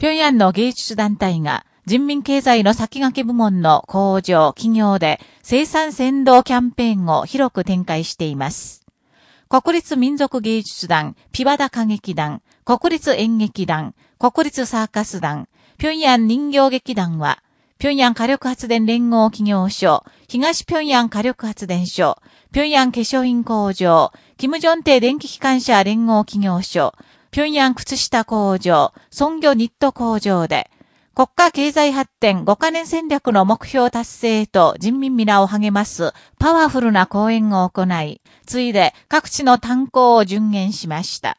平壌の芸術団体が人民経済の先駆け部門の工場、企業で生産先導キャンペーンを広く展開しています。国立民族芸術団、ピバダ歌劇団、国立演劇団、国立サーカス団、平壌人形劇団は、平壌火力発電連合企業所、東平壌火力発電所、平壌化粧品工場、キムジョンテ電気機関車連合企業所、平壌靴下工場、孫魚ニット工場で、国家経済発展5カ年戦略の目標達成と人民皆を励ますパワフルな講演を行い、ついで各地の炭鉱を巡言しました。